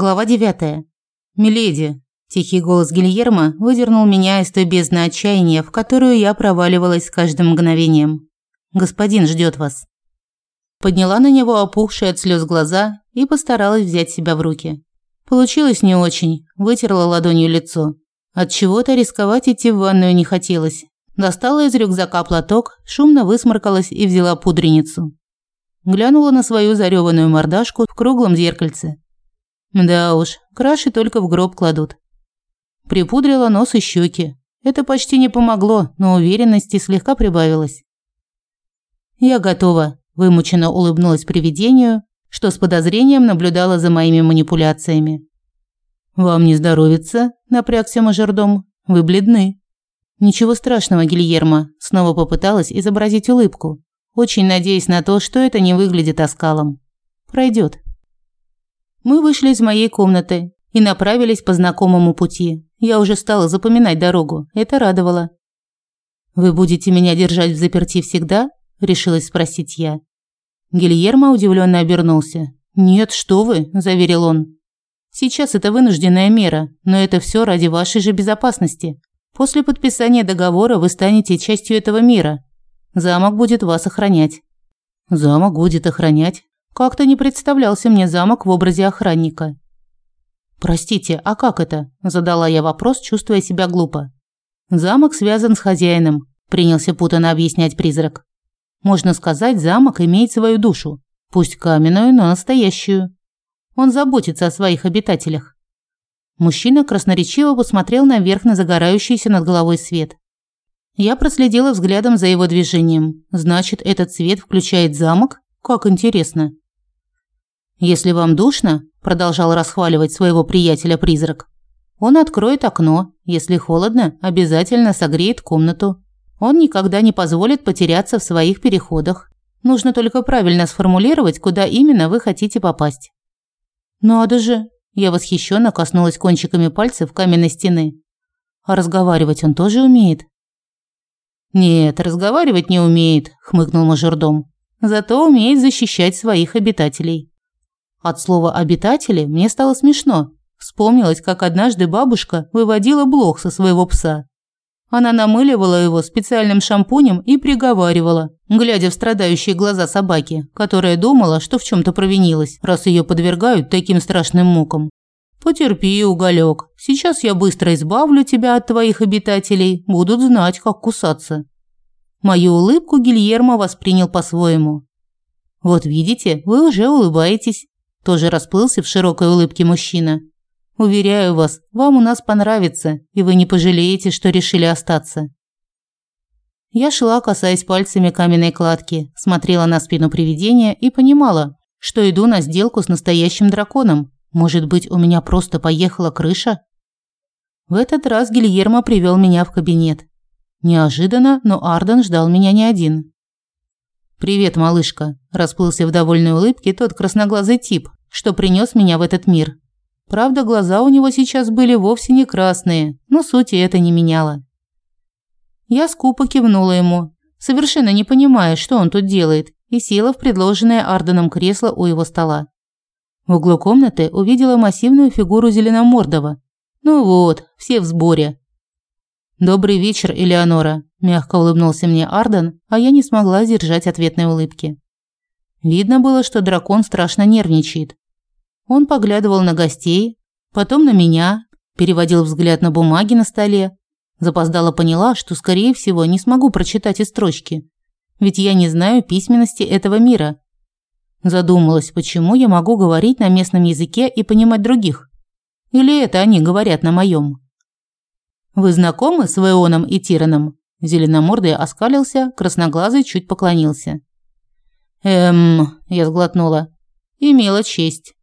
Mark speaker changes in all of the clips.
Speaker 1: Глава 9. Миледи. Тихий голос Гильермо выдернул меня из той бездны отчаяния, в которую я проваливалась с каждым мгновением. Господин ждет вас. Подняла на него опухшие от слез глаза и постаралась взять себя в руки. Получилось не очень, вытерла ладонью лицо. От чего-то рисковать идти в ванную не хотелось. Достала из рюкзака платок, шумно высморкалась и взяла пудреницу. Глянула на свою зареванную мордашку в круглом зеркальце. Да уж, краши только в гроб кладут. Припудрила нос и щеки. Это почти не помогло, но уверенности слегка прибавилось. Я готова, вымученно улыбнулась привидению, что с подозрением наблюдала за моими манипуляциями. Вам не здоровится? напрягся мажордом. Вы бледны. Ничего страшного, Гильермо, снова попыталась изобразить улыбку, очень надеясь на то, что это не выглядит оскалом. Пройдет. Мы вышли из моей комнаты и направились по знакомому пути. Я уже стала запоминать дорогу. Это радовало. Вы будете меня держать в заперти всегда? решилась спросить я. Гильермо удивленно обернулся. Нет, что вы, заверил он. Сейчас это вынужденная мера, но это все ради вашей же безопасности. После подписания договора вы станете частью этого мира. Замок будет вас охранять. Замок будет охранять. Как-то не представлялся мне замок в образе охранника. Простите, а как это? задала я вопрос, чувствуя себя глупо. Замок связан с хозяином, принялся путанно объяснять призрак. Можно сказать, замок имеет свою душу, пусть каменную, но настоящую. Он заботится о своих обитателях. Мужчина красноречиво посмотрел наверх на загорающийся над головой свет. Я проследила взглядом за его движением. Значит, этот свет включает замок? Как интересно. Если вам душно, продолжал расхваливать своего приятеля-призрак. Он откроет окно, если холодно, обязательно согреет комнату. Он никогда не позволит потеряться в своих переходах. Нужно только правильно сформулировать, куда именно вы хотите попасть. Надо же, я восхищенно коснулась кончиками пальцев каменной стены. А разговаривать он тоже умеет? Нет, разговаривать не умеет, хмыкнул мажордом. Зато умеет защищать своих обитателей. От слова «обитатели» мне стало смешно. Вспомнилось, как однажды бабушка выводила блох со своего пса. Она намыливала его специальным шампунем и приговаривала, глядя в страдающие глаза собаки, которая думала, что в чем то провинилась, раз ее подвергают таким страшным мукам. «Потерпи, уголек. Сейчас я быстро избавлю тебя от твоих обитателей, будут знать, как кусаться». Мою улыбку Гильермо воспринял по-своему. «Вот видите, вы уже улыбаетесь. Тоже расплылся в широкой улыбке мужчина. Уверяю вас, вам у нас понравится, и вы не пожалеете, что решили остаться. Я шла, касаясь пальцами каменной кладки, смотрела на спину привидения и понимала, что иду на сделку с настоящим драконом. Может быть, у меня просто поехала крыша? В этот раз Гильермо привел меня в кабинет. Неожиданно, но Арден ждал меня не один. «Привет, малышка», – расплылся в довольной улыбке тот красноглазый тип, что принес меня в этот мир. Правда, глаза у него сейчас были вовсе не красные, но сути это не меняло. Я скупо кивнула ему, совершенно не понимая, что он тут делает, и села в предложенное Арденом кресло у его стола. В углу комнаты увидела массивную фигуру Зеленомордова. Ну вот, все в сборе. «Добрый вечер, Элеонора», – мягко улыбнулся мне Арден, а я не смогла сдержать ответной улыбки. Видно было, что дракон страшно нервничает. Он поглядывал на гостей, потом на меня, переводил взгляд на бумаги на столе. Запоздала поняла, что, скорее всего, не смогу прочитать и строчки, ведь я не знаю письменности этого мира. Задумалась, почему я могу говорить на местном языке и понимать других. Или это они говорят на моем? Вы знакомы с Веоном и Тираном? Зеленомордый оскалился, красноглазый чуть поклонился. Эм, я сглотнула. Имела честь.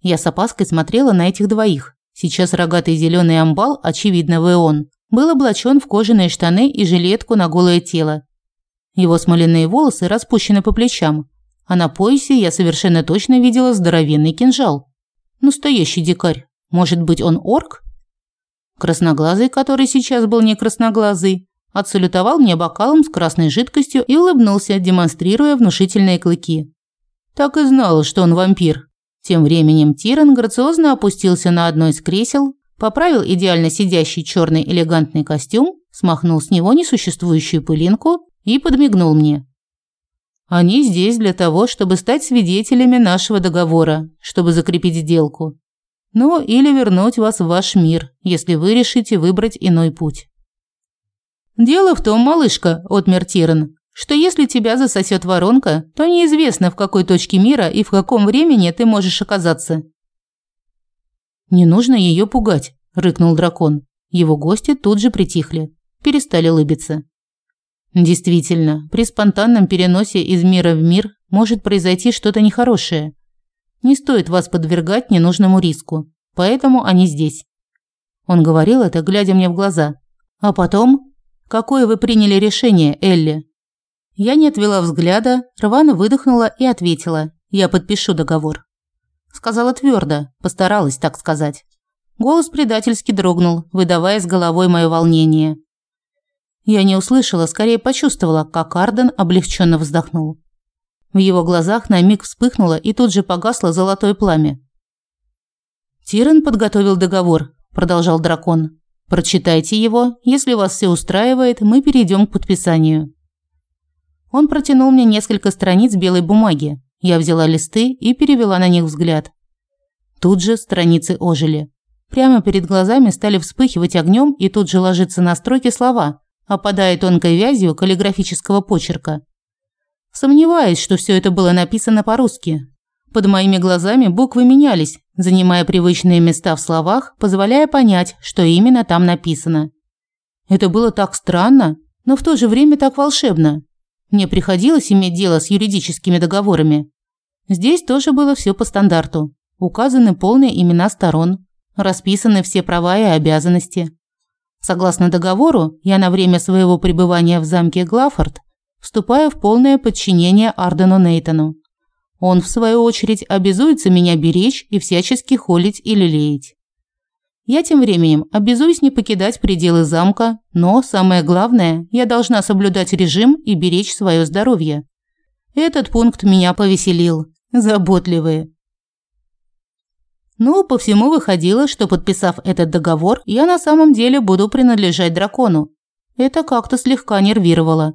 Speaker 1: Я с опаской смотрела на этих двоих. Сейчас рогатый зеленый амбал, очевидно, Веон, был облачен в кожаные штаны и жилетку на голое тело. Его смоляные волосы распущены по плечам, а на поясе я совершенно точно видела здоровенный кинжал. Настоящий дикарь. Может быть, он орк? Красноглазый, который сейчас был не красноглазый, отсалютовал мне бокалом с красной жидкостью и улыбнулся, демонстрируя внушительные клыки. Так и знала, что он вампир. Тем временем Тиран грациозно опустился на одно из кресел, поправил идеально сидящий черный элегантный костюм, смахнул с него несуществующую пылинку и подмигнул мне. Они здесь для того, чтобы стать свидетелями нашего договора, чтобы закрепить сделку. Ну, или вернуть вас в ваш мир, если вы решите выбрать иной путь. Дело в том, малышка, отмер Тиран, что если тебя засосет воронка, то неизвестно, в какой точке мира и в каком времени ты можешь оказаться. Не нужно ее пугать, рыкнул дракон. Его гости тут же притихли, перестали улыбиться. Действительно, при спонтанном переносе из мира в мир может произойти что-то нехорошее. Не стоит вас подвергать ненужному риску, поэтому они здесь. Он говорил это, глядя мне в глаза. А потом, какое вы приняли решение, Элли? Я не отвела взгляда, рвано выдохнула и ответила: "Я подпишу договор". Сказала твердо, постаралась так сказать. Голос предательски дрогнул, выдавая с головой мое волнение. Я не услышала, скорее почувствовала, как Арден облегченно вздохнул. В его глазах на миг вспыхнуло и тут же погасло золотое пламя. Тиран подготовил договор, продолжал дракон. Прочитайте его, если вас все устраивает, мы перейдем к подписанию. Он протянул мне несколько страниц белой бумаги. Я взяла листы и перевела на них взгляд. Тут же страницы ожили. Прямо перед глазами стали вспыхивать огнем и тут же ложиться на строки слова, опадая тонкой вязью каллиграфического почерка. Сомневаюсь, что все это было написано по-русски. Под моими глазами буквы менялись, занимая привычные места в словах, позволяя понять, что именно там написано. Это было так странно, но в то же время так волшебно. Мне приходилось иметь дело с юридическими договорами. Здесь тоже было все по стандарту. Указаны полные имена сторон, расписаны все права и обязанности. Согласно договору, я на время своего пребывания в замке Глафорд вступаю в полное подчинение Ардену Нейтону. Он, в свою очередь, обязуется меня беречь и всячески холить и лелеять. Я тем временем обязуюсь не покидать пределы замка, но, самое главное, я должна соблюдать режим и беречь свое здоровье. Этот пункт меня повеселил. Заботливые. Ну, по всему выходило, что подписав этот договор, я на самом деле буду принадлежать дракону. Это как-то слегка нервировало.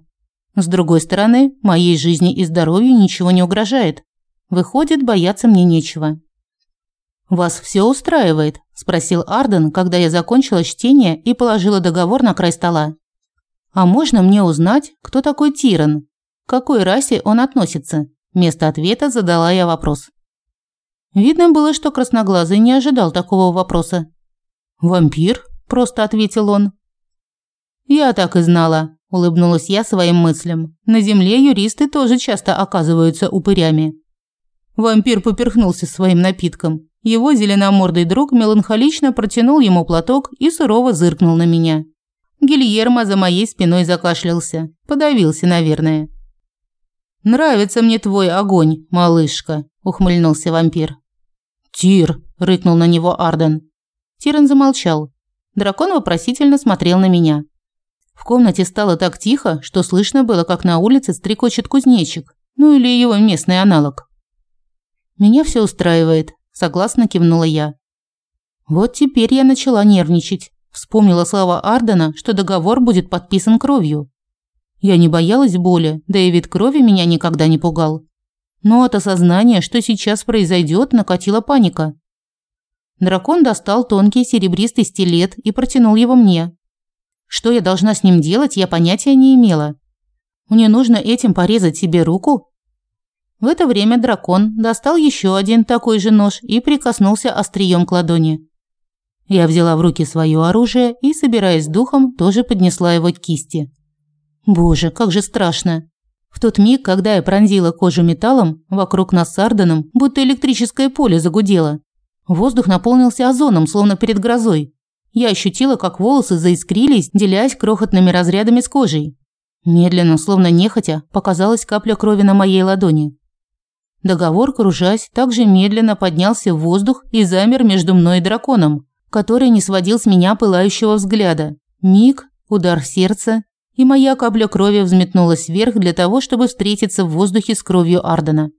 Speaker 1: С другой стороны, моей жизни и здоровью ничего не угрожает. Выходит, бояться мне нечего. Вас все устраивает? спросил Арден, когда я закончила чтение и положила договор на край стола. А можно мне узнать, кто такой Тиран? К какой расе он относится? Вместо ответа задала я вопрос. Видно было, что красноглазый не ожидал такого вопроса. «Вампир?» – просто ответил он. «Я так и знала», – улыбнулась я своим мыслям. «На земле юристы тоже часто оказываются упырями». Вампир поперхнулся своим напитком. Его зеленомордый друг меланхолично протянул ему платок и сурово зыркнул на меня. Гильермо за моей спиной закашлялся. Подавился, наверное. «Нравится мне твой огонь, малышка», – ухмыльнулся вампир. «Тир!» – рыкнул на него Арден. Тиран замолчал. Дракон вопросительно смотрел на меня. В комнате стало так тихо, что слышно было, как на улице стрекочет кузнечик, ну или его местный аналог. «Меня все устраивает», – согласно кивнула я. Вот теперь я начала нервничать. Вспомнила слова Ардена, что договор будет подписан кровью. Я не боялась боли, да и вид крови меня никогда не пугал. Но от осознания, что сейчас произойдет, накатила паника. Дракон достал тонкий серебристый стилет и протянул его мне. Что я должна с ним делать, я понятия не имела. Мне нужно этим порезать себе руку? В это время дракон достал еще один такой же нож и прикоснулся острием к ладони. Я взяла в руки свое оружие и, собираясь с духом, тоже поднесла его к кисти. Боже, как же страшно. В тот миг, когда я пронзила кожу металлом, вокруг нас с Арденом будто электрическое поле загудело. Воздух наполнился озоном, словно перед грозой. Я ощутила, как волосы заискрились, делясь крохотными разрядами с кожей. Медленно, словно нехотя, показалась капля крови на моей ладони. Договор, кружась, также медленно поднялся в воздух и замер между мной и драконом, который не сводил с меня пылающего взгляда. Миг, удар сердца, и моя капля крови взметнулась вверх для того, чтобы встретиться в воздухе с кровью Ардена.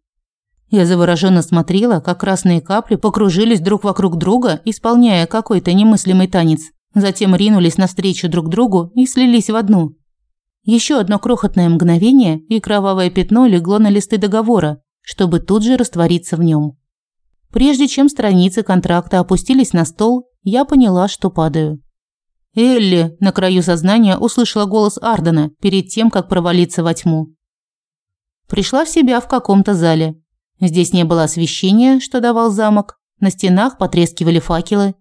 Speaker 1: Я завороженно смотрела, как красные капли покружились друг вокруг друга, исполняя какой-то немыслимый танец. Затем ринулись навстречу друг другу и слились в одну. Еще одно крохотное мгновение, и кровавое пятно легло на листы договора, чтобы тут же раствориться в нем. Прежде чем страницы контракта опустились на стол, я поняла, что падаю. Элли на краю сознания услышала голос Ардена перед тем, как провалиться во тьму. Пришла в себя в каком-то зале. Здесь не было освещения, что давал замок. На стенах потрескивали факелы.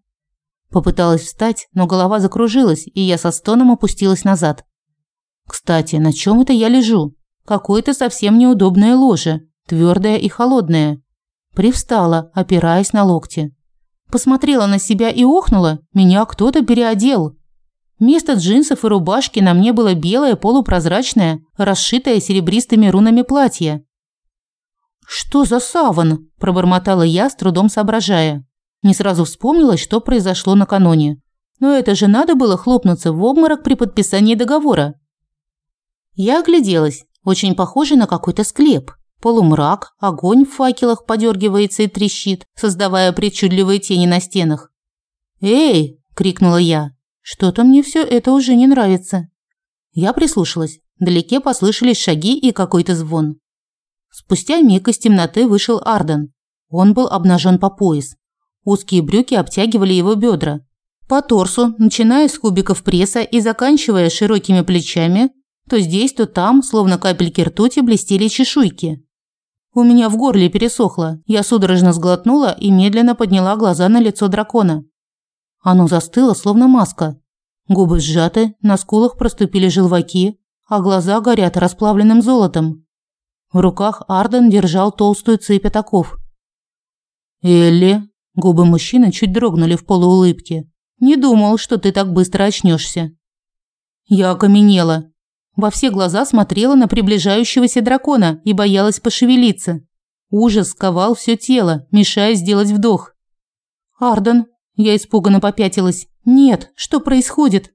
Speaker 1: Попыталась встать, но голова закружилась, и я со стоном опустилась назад. Кстати, на чем это я лежу? Какое-то совсем неудобное ложе, твердое и холодное. Привстала, опираясь на локти. Посмотрела на себя и охнула. Меня кто-то переодел. Вместо джинсов и рубашки на мне было белое полупрозрачное, расшитое серебристыми рунами платье. «Что за саван?» – пробормотала я, с трудом соображая. Не сразу вспомнила, что произошло накануне. Но это же надо было хлопнуться в обморок при подписании договора. Я огляделась. Очень похоже на какой-то склеп. Полумрак, огонь в факелах подергивается и трещит, создавая причудливые тени на стенах. «Эй!» – крикнула я. «Что-то мне все это уже не нравится». Я прислушалась. Вдалеке послышались шаги и какой-то звон. Спустя миг из темноты вышел Арден. Он был обнажен по пояс. Узкие брюки обтягивали его бедра. По торсу, начиная с кубиков пресса и заканчивая широкими плечами, то здесь, то там, словно капельки ртути, блестели чешуйки. У меня в горле пересохло. Я судорожно сглотнула и медленно подняла глаза на лицо дракона. Оно застыло, словно маска. Губы сжаты, на скулах проступили желваки, а глаза горят расплавленным золотом. В руках Арден держал толстую цепь атаков. «Элли!» Губы мужчины чуть дрогнули в полуулыбке. «Не думал, что ты так быстро очнешься. Я окаменела. Во все глаза смотрела на приближающегося дракона и боялась пошевелиться. Ужас сковал все тело, мешая сделать вдох. «Арден!» Я испуганно попятилась. «Нет, что происходит?»